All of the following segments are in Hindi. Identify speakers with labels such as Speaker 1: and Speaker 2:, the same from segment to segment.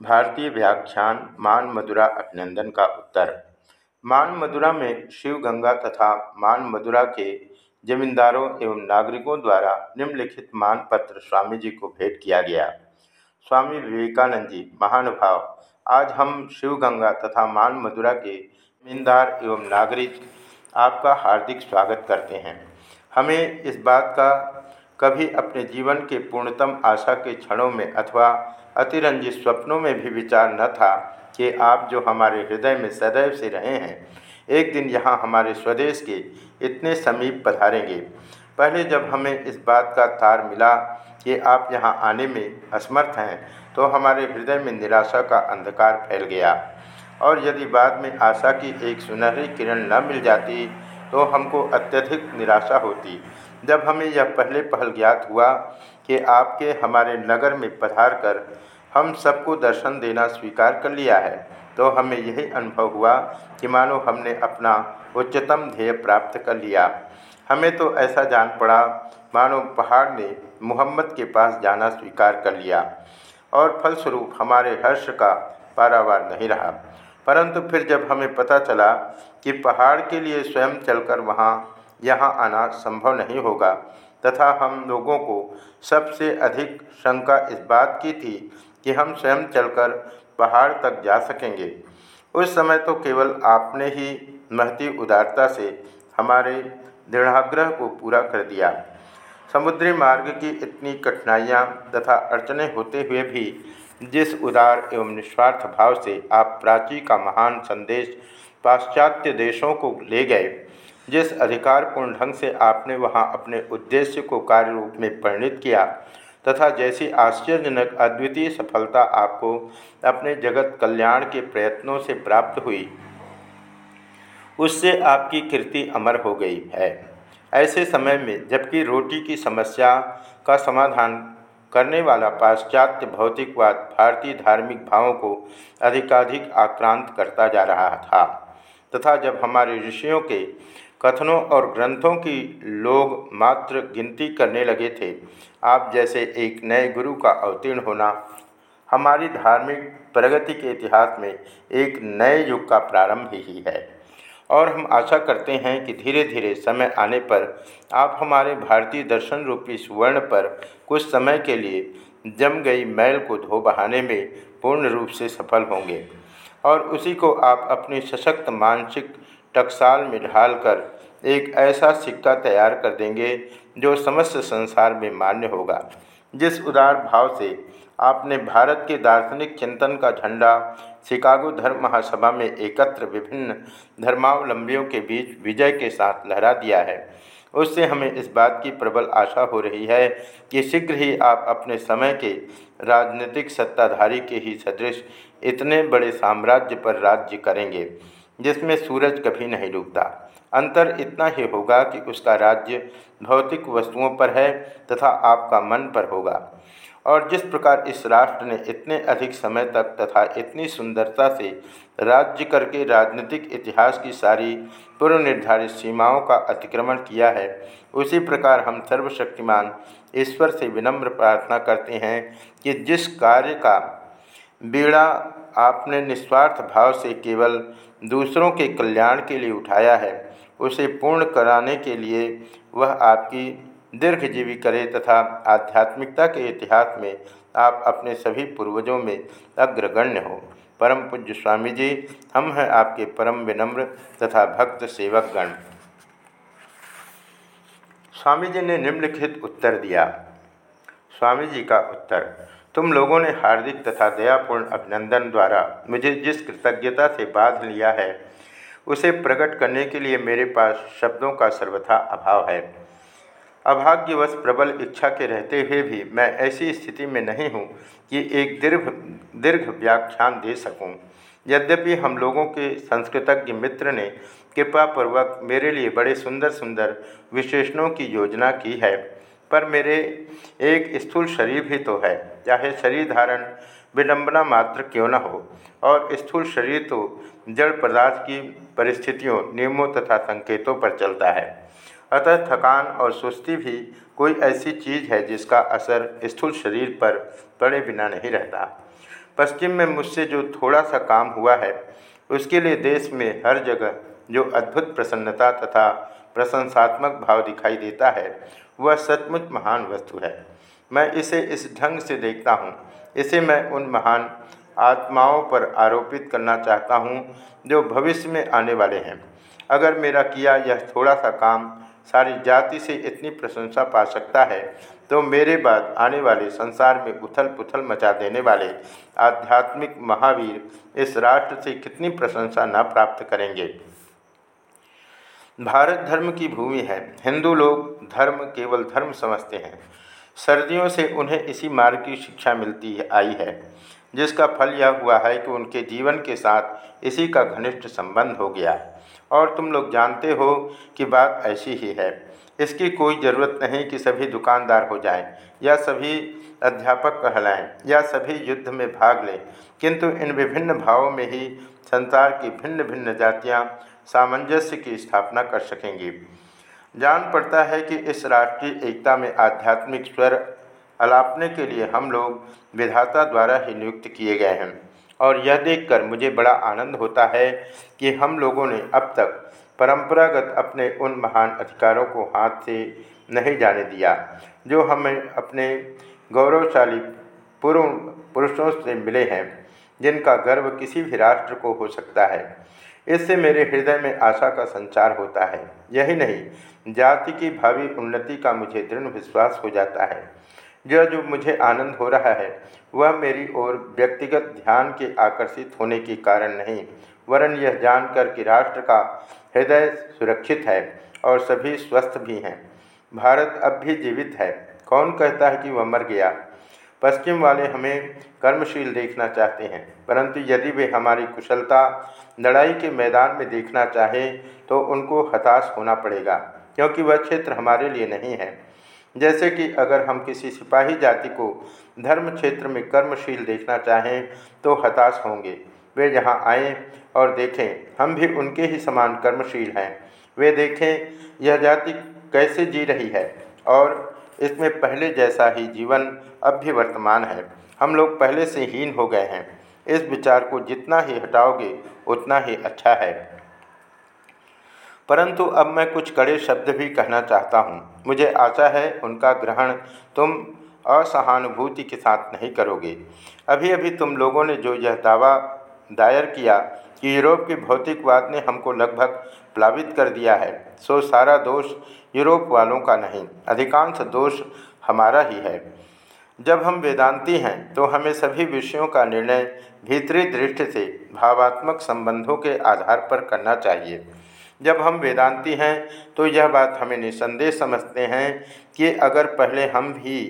Speaker 1: भारतीय व्याख्यान मान मदुरा अभिनंदन का उत्तर। मान मदुरा में शिव गंगा तथा मान मदुरा के जमींदारों एवं नागरिकों द्वारा निम्नलिखित मान पत्र स्वामी जी को भेंट किया गया। स्वामी विवेकानंद जी महानुभाव, आज हम शिव गंगा तथा मान मदुरा के जमींदार एवं नागरिक आपका हार्दिक स्वागत करते हैं। हमें इस बात का कभी अपने जीवन के पूर्णतम आशा के क्षणों में अथवा अतिरंजित स्वप्नों में भी विचार न था कि आप जो हमारे हृदय में सदैव से रहे हैं, एक दिन यहाँ हमारे स्वदेश के इतने समीप पधारेंगे। पहले जब हमें इस बात का तार मिला कि आप यहाँ आने में असमर्थ हैं तो हमारे हृदय में निराशा का अंधकार फैल गया। और यदि बाद में आशा की एक सुनहरी किरण न मिल जाती तो हमको अत्यधिक निराशा होती। जब हमें यह पहले पहल ज्ञात हुआ कि आपके हमारे नगर में पधार कर हम सबको दर्शन देना स्वीकार कर लिया है तो हमें यही अनुभव हुआ कि मानो हमने अपना उच्चतम ध्येय प्राप्त कर लिया। हमें तो ऐसा जान पड़ा, मानो पहाड़ ने मोहम्मद के पास जाना स्वीकार कर लिया, और फलस्वरूप हमारे हर्ष का पारावार नहीं रहा। परंतु फिर जब हमें पता चला कि पहाड़ के लिए स्वयं चलकर वहाँ यहाँ आना संभव नहीं होगा। तथा हम लोगों को सबसे अधिक शंका इस बात की थी कि हम स्वयं चलकर पहाड़ तक जा सकेंगे। उस समय तो केवल आपने ही महती उदारता से हमारे दृढ़ाग्रह को पूरा कर दिया। समुद्री मार्ग की इतनी कठिनाइयाँ तथा अड़चने होते हुए भी जिस उदार एवं निस्वार्थ भाव से आप प्राची का महान संदेश पाश्चात्य देशों को ले गए जिस अधिकारपूर्ण ढंग से आपने वहाँ अपने उद्देश्य को कार्य रूप में परिणित किया तथा जैसी आश्चर्यजनक अद्वितीय सफलता आपको अपने जगत कल्याण के प्रयत्नों से प्राप्त हुई, उससे आपकी कीर्ति अमर हो गई है। ऐसे समय में जबकि रोटी की समस्या का समाधान करने वाला पाश्चात्य भौतिकवाद भारतीय धार्मिक भावों को अधिकाधिक आक्रांत करता जा रहा था तथा जब हमारे ऋषियों के कथनों और ग्रंथों की लोग मात्र गिनती करने लगे थे। आप जैसे एक नए गुरु का अवतीर्ण होना, हमारी धार्मिक प्रगति के इतिहास में एक नए युग का प्रारंभ ही है। और हम आशा करते हैं कि धीरे धीरे समय आने पर आप हमारे भारतीय दर्शन रूपी सुवर्ण पर कुछ समय के लिए जम गई मैल को धो बहाने में पूर्ण रूप से सफल होंगे। और उसी को आप अपनी सशक्त मानसिक टकसाल में ढालकर एक ऐसा सिक्का तैयार कर देंगे जो समस्त संसार में मान्य होगा। जिस उदार भाव से आपने भारत के दार्शनिक चिंतन का झंडा शिकागो धर्म महासभा में एकत्र विभिन्न धर्मावलंबियों के बीच विजय के साथ लहरा दिया है, उससे हमें इस बात की प्रबल आशा हो रही है कि शीघ्र ही आप अपने समय के राजनीतिक सत्ताधारी के ही सदृश इतने बड़े साम्राज्य पर राज्य करेंगे। जिसमें सूरज कभी नहीं डूबता। अंतर इतना ही होगा कि उसका राज्य भौतिक वस्तुओं पर है तथा आपका मन पर होगा। और जिस प्रकार इस राष्ट्र ने इतने अधिक समय तक तथा इतनी सुंदरता से राज्य करके राजनीतिक इतिहास की सारी पूर्व निर्धारित सीमाओं का अतिक्रमण किया है, उसी प्रकार हम सर्वशक्तिमान ईश्वर से विनम्र प्रार्थना करते हैं कि जिस कार्य का बीड़ा आपने निस्वार्थ भाव से केवल दूसरों के कल्याण के लिए उठाया है, उसे पूर्ण कराने के लिए वह आपकी दीर्घजीवी करे तथा आध्यात्मिकता के इतिहास में आप अपने सभी पूर्वजों में अग्रगण्य हो। परम पूज्य स्वामी जी हम हैं आपके परम विनम्र तथा भक्त सेवक गण स्वामी जी ने निम्नलिखित उत्तर दिया। स्वामी जी का उत्तर तुम लोगों ने हार्दिक तथा दयापूर्ण अभिनंदन द्वारा मुझे जिस कृतज्ञता से बाध लिया है, उसे प्रकट करने के लिए मेरे पास शब्दों का सर्वथा अभाव है। अभाग्यवश प्रबल इच्छा के रहते हुए भी मैं ऐसी स्थिति में नहीं हूँ कि एक दीर्घ दीर्घ व्याख्यान दे सकूँ। यद्यपि हम लोगों के संस्कृतज्ञ मित्र ने कृपापूर्वक मेरे लिए बड़े सुंदर सुंदर विशेषणों की योजना की है पर मेरे एक स्थूल शरीर भी तो है। चाहे शरीर धारण विडम्बना मात्र क्यों न हो, और स्थूल शरीर तो जड़ पदार्थ की परिस्थितियों, नियमों तथा संकेतों पर चलता है। अतः थकान और सुस्ती भी कोई ऐसी चीज़ है जिसका असर स्थूल शरीर पर पड़े बिना नहीं रहता। पश्चिम में मुझसे जो थोड़ा सा काम हुआ है, उसके लिए देश में हर जगह जो अद्भुत प्रसन्नता तथा प्रशंसात्मक भाव दिखाई देता है वह सचमुच महान वस्तु है। मैं इसे इस ढंग से देखता हूँ। इसे मैं उन महान आत्माओं पर आरोपित करना चाहता हूँ, जो भविष्य में आने वाले हैं। अगर मेरा किया यह थोड़ा सा काम सारी जाति से इतनी प्रशंसा पा सकता है तो मेरे बाद आने वाले संसार में उथल पुथल मचा देने वाले आध्यात्मिक महावीर इस राष्ट्र से कितनी प्रशंसा न प्राप्त करेंगे। भारत धर्म की भूमि है। हिंदू लोग धर्म केवल धर्म समझते हैं। सर्दियों से उन्हें इसी मार्ग की शिक्षा मिलती आई है, जिसका फल यह हुआ है कि उनके जीवन के साथ इसी का घनिष्ठ संबंध हो गया। और तुम लोग जानते हो कि बात ऐसी ही है। इसकी कोई ज़रूरत नहीं कि सभी दुकानदार हो जाएँ, या सभी अध्यापक कहलाएँ, या सभी युद्ध में भाग लें। किंतु इन विभिन्न भावों में ही संसार की भिन्न भिन्न जातियाँ सामंजस्य की स्थापना कर सकेंगी। जान पड़ता है कि इस राष्ट्रीय एकता में आध्यात्मिक स्वर अलापने के लिए हम लोग विधाता द्वारा ही नियुक्त किए गए हैं। और यह देखकर मुझे बड़ा आनंद होता है कि हम लोगों ने अब तक परंपरागत अपने उन महान अधिकारों को हाथ से नहीं जाने दिया, जो हमें अपने गौरवशाली पूर्व पुरुषों से मिले हैं, जिनका गर्व किसी भी राष्ट्र को हो सकता है। इससे मेरे हृदय में आशा का संचार होता है। यही नहीं, जाति की भावी उन्नति का मुझे दृढ़ विश्वास हो जाता है। यह जो मुझे आनंद हो रहा है, वह मेरी ओर व्यक्तिगत ध्यान के आकर्षित होने के कारण नहीं, वरन यह जानकर कि राष्ट्र का हृदय सुरक्षित है और सभी स्वस्थ भी हैं। भारत अब भी जीवित है। कौन कहता है कि वह मर गया? पश्चिम वाले हमें कर्मशील देखना चाहते हैं, परंतु यदि वे हमारी कुशलता, लड़ाई के मैदान में देखना चाहें तो उनको हताश होना पड़ेगा, क्योंकि वह क्षेत्र हमारे लिए नहीं है। जैसे कि अगर हम किसी सिपाही जाति को धर्म क्षेत्र में कर्मशील देखना चाहें तो हताश होंगे। वे यहाँ आएँ और देखें, हम भी उनके ही समान कर्मशील हैं। वे देखें, यह जाति कैसे जी रही है और इसमें पहले जैसा ही जीवन अब भी वर्तमान है। हम लोग पहले से हीन हो गए हैं। इस विचार को जितना ही हटाओगे, उतना ही अच्छा है। परंतु अब मैं कुछ कड़े शब्द भी कहना चाहता हूँ। मुझे आशा है उनका ग्रहण तुम असहानुभूति के साथ नहीं करोगे। अभी अभी तुम लोगों ने जो यह दावा दायर किया कि यूरोप के भौतिकवाद ने हमको लगभग प्लावित कर दिया है, सो सारा दोष यूरोप वालों का नहीं, अधिकांश दोष हमारा ही है। जब हम वेदांती हैं तो हमें सभी विषयों का निर्णय भीतरी दृष्टि से भावात्मक संबंधों के आधार पर करना चाहिए। जब हम वेदांती हैं तो यह बात हमें निसंदेह समझते हैं कि अगर पहले हम भी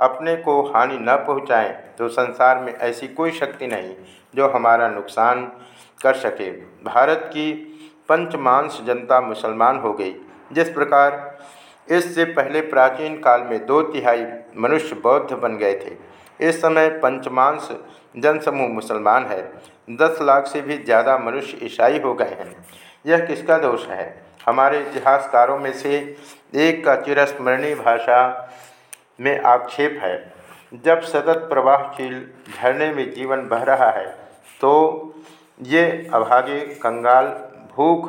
Speaker 1: अपने को हानि न पहुँचाएँ तो संसार में ऐसी कोई शक्ति नहीं जो हमारा नुकसान कर सके। भारत की पंचमांश जनता मुसलमान हो गई। जिस प्रकार इससे पहले प्राचीन काल में दो तिहाई मनुष्य बौद्ध बन गए थे, इस समय पंचमांश जनसमूह मुसलमान है। दस लाख से भी ज़्यादा मनुष्य ईसाई हो गए हैं। यह किसका दोष है? हमारे इतिहासकारों में से एक का चिरस्मरणीय भाषा में आक्षेप है। जब सतत प्रवाहशील झरने में जीवन बह रहा है तो ये अभागे कंगाल, भूख,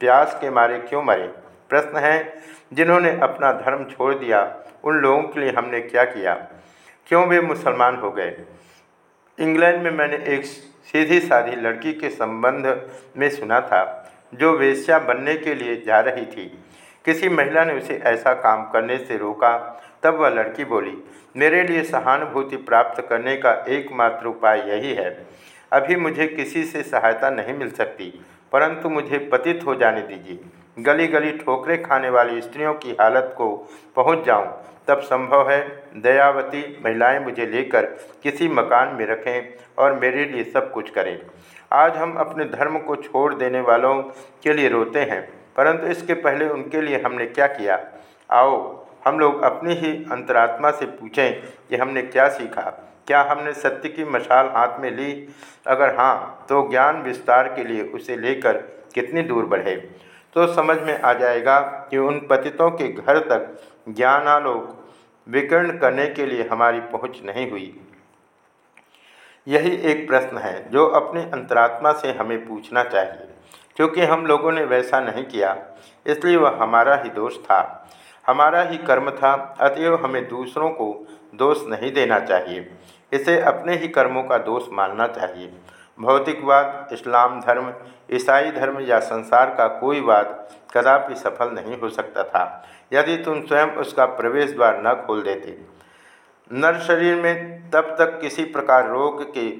Speaker 1: प्यास के मारे क्यों मरे? प्रश्न है, जिन्होंने अपना धर्म छोड़ दिया, उन लोगों के लिए हमने क्या किया? क्यों वे मुसलमान हो गए? इंग्लैंड में मैंने एक सीधी साधी लड़की के संबंध में सुना था, जो वेश्या बनने के लिए जा रही थी। किसी महिला ने उसे ऐसा काम करने से रोका, तब वह लड़की बोली, मेरे लिए सहानुभूति प्राप्त करने का एकमात्र उपाय यही है। अभी मुझे किसी से सहायता नहीं मिल सकती, परंतु मुझे पतित हो जाने दीजिए। गली गली ठोकरे खाने वाली स्त्रियों की हालत को पहुँच जाऊँ, तब संभव है दयावती महिलाएँ मुझे लेकर किसी मकान में रखें और मेरे लिए सब कुछ करें। आज हम अपने धर्म को छोड़ देने वालों के लिए रोते हैं, परंतु इसके पहले उनके लिए हमने क्या किया? आओ, हम लोग अपनी ही अंतरात्मा से पूछें कि हमने क्या सीखा। क्या हमने सत्य की मशाल हाथ में ली? अगर हाँ तो ज्ञान विस्तार के लिए उसे लेकर कितनी दूर बढ़े? तो समझ में आ जाएगा कि उन पतितों के घर तक ज्ञानालोक विकीर्ण करने के लिए हमारी पहुँच नहीं हुई। यही एक प्रश्न है जो अपने अंतरात्मा से हमें पूछना चाहिए, क्योंकि हम लोगों ने वैसा नहीं किया, इसलिए वह हमारा ही दोष था। हमारा ही कर्म था, अतएव हमें दूसरों को दोष नहीं देना चाहिए। इसे अपने ही कर्मों का दोष मानना चाहिए। भौतिकवाद, इस्लाम धर्म, ईसाई धर्म या संसार का कोई वाद कदापि सफल नहीं हो सकता था, यदि तुम स्वयं उसका प्रवेश द्वार न खोल देते। नर शरीर में तब तक किसी प्रकार रोग के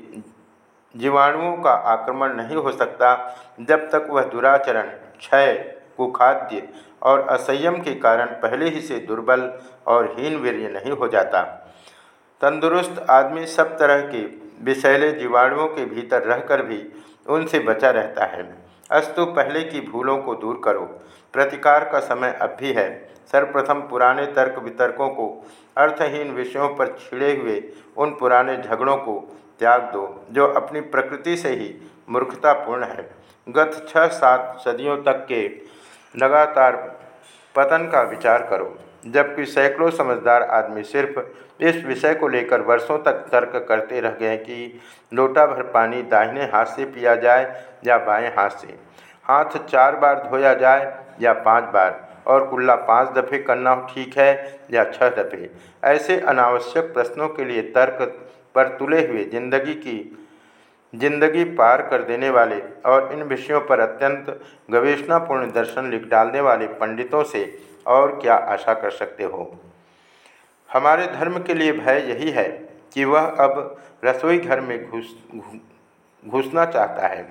Speaker 1: जीवाणुओं का आक्रमण नहीं हो सकता, जब तक वह दुराचरण, क्षय, कुखाद्य और असंयम के कारण पहले ही से दुर्बल और हीन वीर्य नहीं हो जाता। तंदुरुस्त आदमी सब तरह के विषैले जीवाणुओं के भीतर रहकर भी उनसे बचा रहता है। अस्तु, पहले की भूलों को दूर करो। प्रतिकार का समय अब भी है। सर्वप्रथम पुराने तर्क वितर्कों को, अर्थहीन विषयों पर छिड़े हुए उन पुराने झगड़ों को त्याग दो, जो अपनी प्रकृति से ही मूर्खतापूर्ण है। गत छः सात सदियों तक के लगातार पतन का विचार करो, जबकि सैकड़ों समझदार आदमी सिर्फ़ इस विषय को लेकर वर्षों तक तर्क करते रह गए कि लोटा भर पानी दाहिने हाथ से पिया जाए या बाएँ हाथ से। हाथ चार बार धोया जाए या पाँच बार, और कुल्ला पाँच दफ़े करना ठीक है या छह दफ़े। ऐसे अनावश्यक प्रश्नों के लिए तर्क पर तुले हुए ज़िंदगी की, ज़िंदगी पार कर देने वाले और इन विषयों पर अत्यंत गवेषणापूर्ण दर्शन लिख डालने वाले पंडितों से और क्या आशा कर सकते हो? हमारे धर्म के लिए भय यही है कि वह अब रसोई घर में घुस घुसना चाहता है।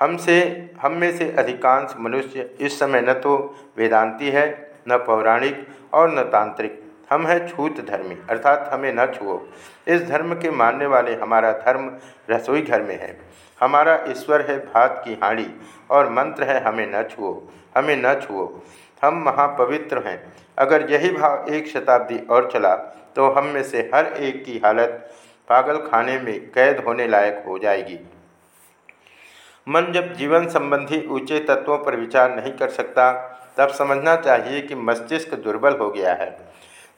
Speaker 1: हमसे, हम में से अधिकांश मनुष्य इस समय न तो वेदांती है, न पौराणिक और न तांत्रिक। हम हैं छूत धर्मी, अर्थात हमें न छुओ। इस धर्म के मानने वाले हमारा धर्म रसोई घर में है। हमारा ईश्वर है भात की हाड़ी और मंत्र है हमें न छुओ, हमें न छुओ। हम महापवित्र हैं अगर यही भाव एक शताब्दी और चला तो हम में से हर एक की हालत पागल खाने में कैद होने लायक हो जाएगी। मन जब जीवन संबंधी ऊँचे तत्वों पर विचार नहीं कर सकता, तब समझना चाहिए कि मस्तिष्क दुर्बल हो गया है।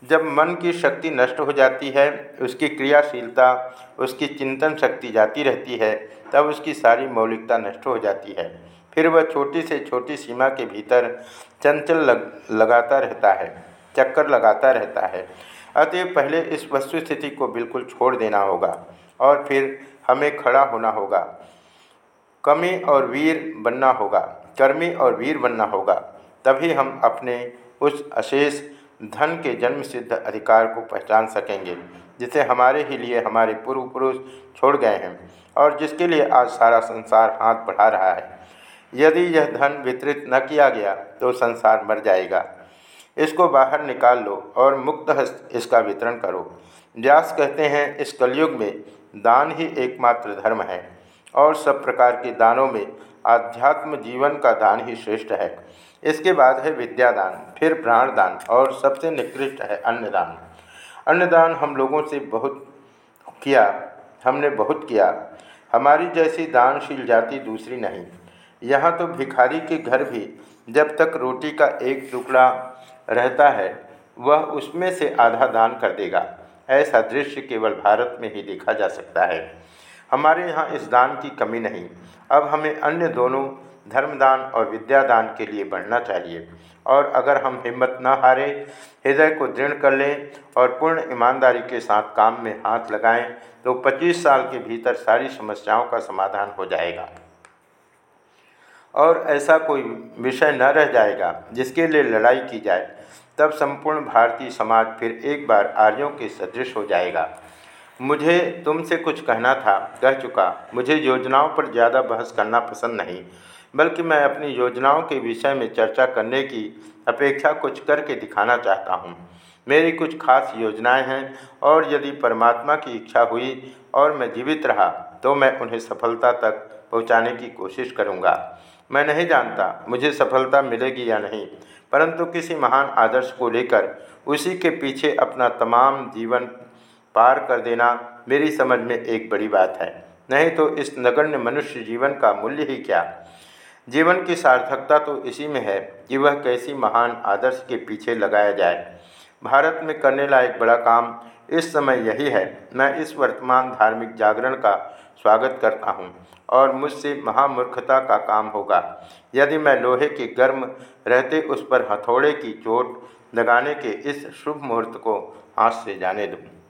Speaker 1: जब मन की शक्ति नष्ट हो जाती है, उसकी क्रियाशीलता, उसकी चिंतन शक्ति जाती रहती है, तब उसकी सारी मौलिकता नष्ट हो जाती है। फिर वह छोटी से छोटी सीमा के भीतर चंचल लग, लगाता रहता है, चक्कर लगाता रहता है। अतएव पहले इस वस्तु स्थिति को बिल्कुल छोड़ देना होगा और फिर हमें खड़ा होना होगा। कमी और वीर बनना होगा, कर्मी और वीर बनना होगा। तभी हम अपने उस अशेष धन के जन्म सिद्ध अधिकार को पहचान सकेंगे, जिसे हमारे ही लिए हमारे पूर्व पुरुष छोड़ गए हैं और जिसके लिए आज सारा संसार हाथ बढ़ा रहा है। यदि यह धन वितरित न किया गया तो संसार मर जाएगा। इसको बाहर निकाल लो और मुक्त हस्त इसका वितरण करो। व्यास कहते हैं, इस कलयुग में दान ही एकमात्र धर्म है और सब प्रकार के दानों में आध्यात्म जीवन का दान ही श्रेष्ठ है। इसके बाद है विद्यादान, फिर प्राणदान और सबसे निकृष्ट है अन्नदान। अन्नदान हम लोगों से बहुत किया, हमने बहुत किया। हमारी जैसी दानशील जाति दूसरी नहीं। यहाँ तो भिखारी के घर भी जब तक रोटी का एक टुकड़ा रहता है, वह उसमें से आधा दान कर देगा। ऐसा दृश्य केवल भारत में ही देखा जा सकता है। हमारे यहाँ इस दान की कमी नहीं। अब हमें अन्य दोनों धर्मदान और विद्यादान के लिए बढ़ना चाहिए। और अगर हम हिम्मत न हारें, हृदय को दृढ़ कर लें और पूर्ण ईमानदारी के साथ काम में हाथ लगाएँ तो 25 साल के भीतर सारी समस्याओं का समाधान हो जाएगा। और ऐसा कोई विषय न रह जाएगा जिसके लिए लड़ाई की जाए, तब संपूर्ण भारतीय समाज फिर एक बार आर्यों के सदृश हो जाएगा। मुझे तुमसे कुछ कहना था, कह चुका, मुझे योजनाओं पर ज़्यादा बहस करना पसंद नहीं, बल्कि मैं अपनी योजनाओं के विषय में चर्चा करने की अपेक्षा कुछ करके दिखाना चाहता हूँ। मेरी कुछ खास योजनाएँ हैं, और यदि परमात्मा की इच्छा हुई और मैं जीवित रहा तो मैं उन्हें सफलता तक पहुँचाने की कोशिश करूँगा। मैं नहीं जानता, मुझे सफलता मिलेगी या नहीं। परंतु किसी महान आदर्श को लेकर, उसी के पीछे अपना तमाम जीवन पार कर देना मेरी समझ में एक बड़ी बात है। नहीं तो इस नगण्य मनुष्य जीवन का मूल्य ही क्या? जीवन की सार्थकता तो इसी में है कि वह कैसी महान आदर्श के पीछे लगाया जाए। भारत में करने लायक बड़ा काम इस समय यही है। मैं इस वर्तमान धार्मिक जागरण का स्वागत करता हूँ। और मुझसे महामूर्खता का काम होगा। यदि मैं लोहे के गर्म रहते उस पर हथौड़े की चोट लगाने के इस शुभ मुहूर्त को हाथ से जाने दूँ।